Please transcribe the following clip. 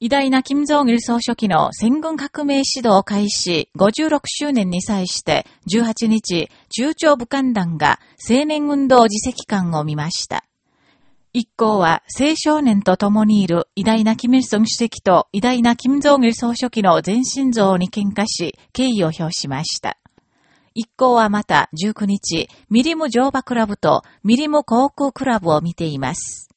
偉大な金正義総書記の戦軍革命指導開始56周年に際して18日、中朝武漢団が青年運動自責館を見ました。一行は青少年と共にいる偉大な金日成主席と偉大な金正義総書記の全身像に喧嘩し、敬意を表しました。一行はまた19日、ミリム乗馬クラブとミリム航空クラブを見ています。